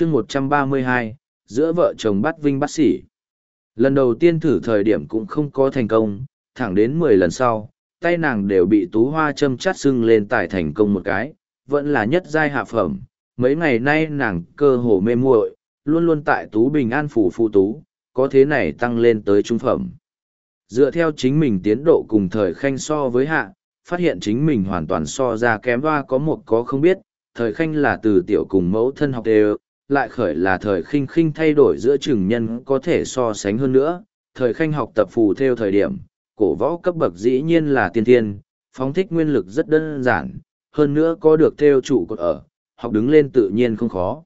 chương một trăm ba mươi hai, giữa vợ chồng bắt vinh bắt sỉ. Lần đầu tiên thử thời điểm cũng không có thành công, thẳng đến mười lần sau, tay nàng đều bị tú hoa châm chát sưng lên tải thành công một cái, vẫn là nhất giai hạ phẩm. Mấy ngày nay nàng cơ hồ mê muội, luôn luôn tại tú bình an phủ phụ tú, có thế này tăng lên tới trung phẩm. Dựa theo chính mình tiến độ cùng thời khanh so với hạ, phát hiện chính mình hoàn toàn so ra kém hoa có một có không biết, thời khanh là từ tiểu cùng mẫu thân học đều lại khởi là thời khinh khinh thay đổi giữa chừng nhân có thể so sánh hơn nữa, thời khanh học tập phù theo thời điểm, cổ võ cấp bậc dĩ nhiên là tiên thiên, phóng thích nguyên lực rất đơn giản, hơn nữa có được theo trụ cột ở, học đứng lên tự nhiên không khó.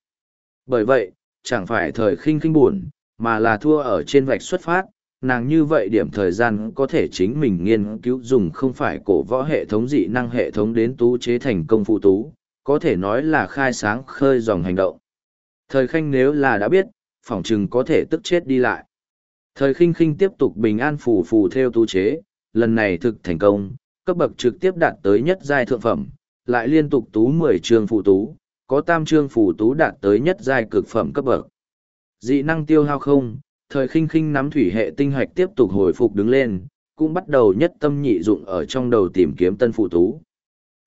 Bởi vậy, chẳng phải thời khinh khinh buồn, mà là thua ở trên vạch xuất phát, nàng như vậy điểm thời gian có thể chính mình nghiên cứu dùng không phải cổ võ hệ thống dị năng hệ thống đến tú chế thành công phụ tú, có thể nói là khai sáng khơi dòng hành động. Thời khanh nếu là đã biết, phỏng chừng có thể tức chết đi lại. Thời khinh khinh tiếp tục bình an phù phù theo tu chế, lần này thực thành công, cấp bậc trực tiếp đạt tới nhất giai thượng phẩm, lại liên tục tú 10 chương phù tú, có tam chương phù tú đạt tới nhất giai cực phẩm cấp bậc. Dị năng tiêu hao không, thời khinh khinh nắm thủy hệ tinh hoạch tiếp tục hồi phục đứng lên, cũng bắt đầu nhất tâm nhị dụng ở trong đầu tìm kiếm tân phù tú.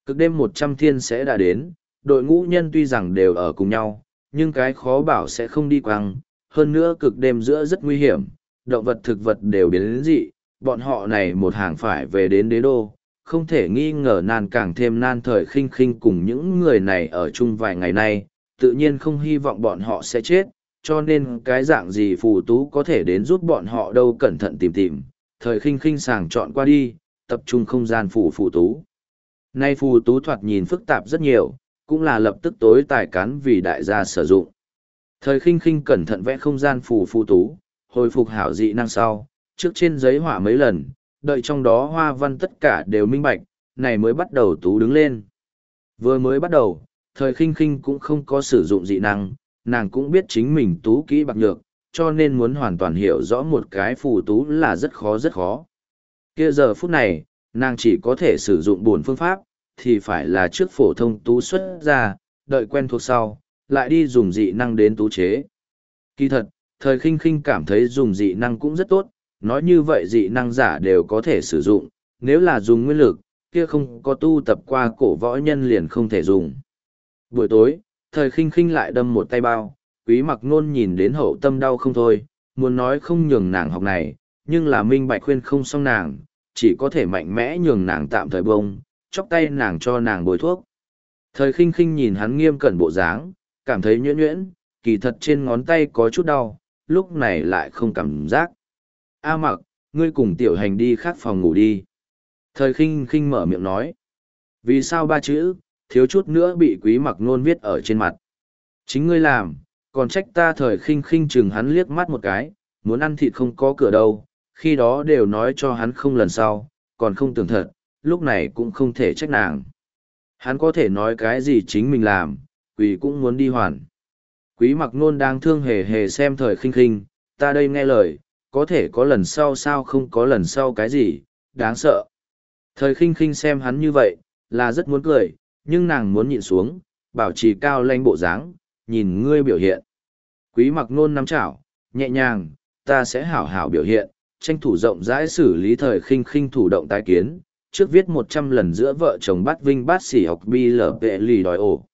Cực đêm 100 thiên sẽ đã đến, đội ngũ nhân tuy rằng đều ở cùng nhau, nhưng cái khó bảo sẽ không đi quăng, hơn nữa cực đêm giữa rất nguy hiểm, động vật thực vật đều biến đến dị, bọn họ này một hàng phải về đến đế đô, không thể nghi ngờ nan càng thêm nan thời khinh khinh cùng những người này ở chung vài ngày nay, tự nhiên không hy vọng bọn họ sẽ chết, cho nên cái dạng gì phù tú có thể đến giúp bọn họ đâu cẩn thận tìm tìm, thời khinh khinh sàng chọn qua đi, tập trung không gian phù phù tú. Nay phù tú thoạt nhìn phức tạp rất nhiều, cũng là lập tức tối tài cán vì đại gia sử dụng. Thời khinh khinh cẩn thận vẽ không gian phù phù tú, hồi phục hảo dị năng sau, trước trên giấy họa mấy lần, đợi trong đó hoa văn tất cả đều minh bạch, này mới bắt đầu tú đứng lên. Vừa mới bắt đầu, thời khinh khinh cũng không có sử dụng dị năng, nàng cũng biết chính mình tú kỹ bạc nhược, cho nên muốn hoàn toàn hiểu rõ một cái phù tú là rất khó rất khó. Kia giờ phút này, nàng chỉ có thể sử dụng buồn phương pháp, thì phải là trước phổ thông tú xuất ra, đợi quen thuộc sau, lại đi dùng dị năng đến tú chế. Kỳ thật, thời khinh khinh cảm thấy dùng dị năng cũng rất tốt, nói như vậy dị năng giả đều có thể sử dụng, nếu là dùng nguyên lực, kia không có tu tập qua cổ võ nhân liền không thể dùng. Buổi tối, thời khinh khinh lại đâm một tay bao, quý mặc nôn nhìn đến hậu tâm đau không thôi, muốn nói không nhường nàng học này, nhưng là minh bạch khuyên không xong nàng, chỉ có thể mạnh mẽ nhường nàng tạm thời bông, chóc tay nàng cho nàng bồi thuốc. Thời khinh khinh nhìn hắn nghiêm cẩn bộ dáng, cảm thấy nhuyễn nhuyễn, kỳ thật trên ngón tay có chút đau, lúc này lại không cảm giác. A mặc, ngươi cùng tiểu hành đi khác phòng ngủ đi. Thời khinh khinh mở miệng nói. Vì sao ba chữ, thiếu chút nữa bị quý mặc nôn viết ở trên mặt. Chính ngươi làm, còn trách ta thời khinh khinh chừng hắn liếc mắt một cái, muốn ăn thịt không có cửa đâu, khi đó đều nói cho hắn không lần sau, còn không tưởng thật, lúc này cũng không thể trách nàng. Hắn có thể nói cái gì chính mình làm, quỷ cũng muốn đi hoàn. Quý mặc nôn đang thương hề hề xem thời khinh khinh, ta đây nghe lời, có thể có lần sau sao không có lần sau cái gì, đáng sợ. Thời khinh khinh xem hắn như vậy, là rất muốn cười, nhưng nàng muốn nhịn xuống, bảo trì cao lanh bộ dáng, nhìn ngươi biểu hiện. Quý mặc nôn nắm chảo, nhẹ nhàng, ta sẽ hảo hảo biểu hiện, tranh thủ rộng rãi xử lý thời khinh khinh thủ động tái kiến, trước viết một trăm lần giữa vợ chồng bát vinh bát sỉ học bi lở vệ lì đòi ổ.